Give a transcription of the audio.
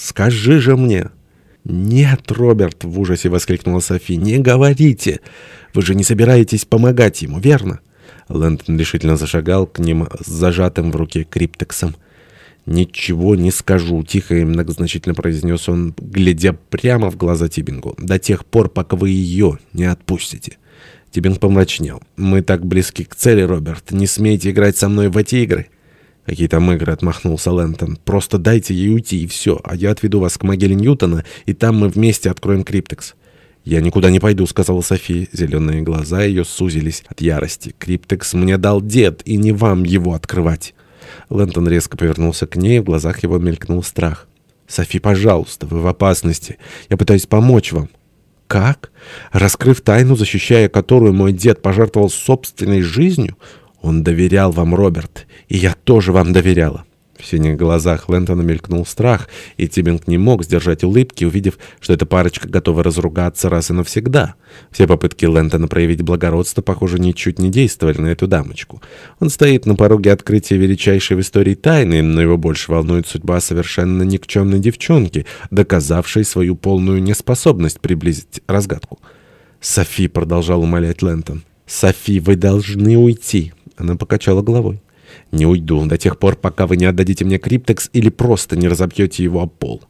Скажи же мне!» «Нет, Роберт!» — в ужасе воскликнула Софи. «Не говорите! Вы же не собираетесь помогать ему, верно?» Лэндон решительно зашагал к ним с зажатым в руке криптексом. «Ничего не скажу», — тихо и многозначительно произнес он, глядя прямо в глаза Тибингу, «до тех пор, пока вы ее не отпустите». Тибинг помрачнел. «Мы так близки к цели, Роберт. Не смейте играть со мной в эти игры». «Какие там игры?» — отмахнулся Лэнтон. «Просто дайте ей уйти, и все, а я отведу вас к могиле Ньютона, и там мы вместе откроем криптекс». «Я никуда не пойду», — сказала София. Зеленые глаза ее сузились от ярости. «Криптекс мне дал дед, и не вам его открывать». Лэнтон резко повернулся к ней, в глазах его мелькнул страх. «Софи, пожалуйста, вы в опасности. Я пытаюсь помочь вам». «Как? Раскрыв тайну, защищая которую мой дед пожертвовал собственной жизнью? Он доверял вам, Роберт, и я тоже вам доверяла». В синих глазах Лэнтона мелькнул страх, и Тибинг не мог сдержать улыбки, увидев, что эта парочка готова разругаться раз и навсегда. Все попытки Лэнтона проявить благородство, похоже, ничуть не действовали на эту дамочку. Он стоит на пороге открытия величайшей в истории тайны, но его больше волнует судьба совершенно никчемной девчонки, доказавшей свою полную неспособность приблизить разгадку. «Софи», — продолжал умолять Лэнтон, — «Софи, вы должны уйти». Она покачала головой. Не уйду до тех пор, пока вы не отдадите мне криптекс или просто не разобьете его об пол.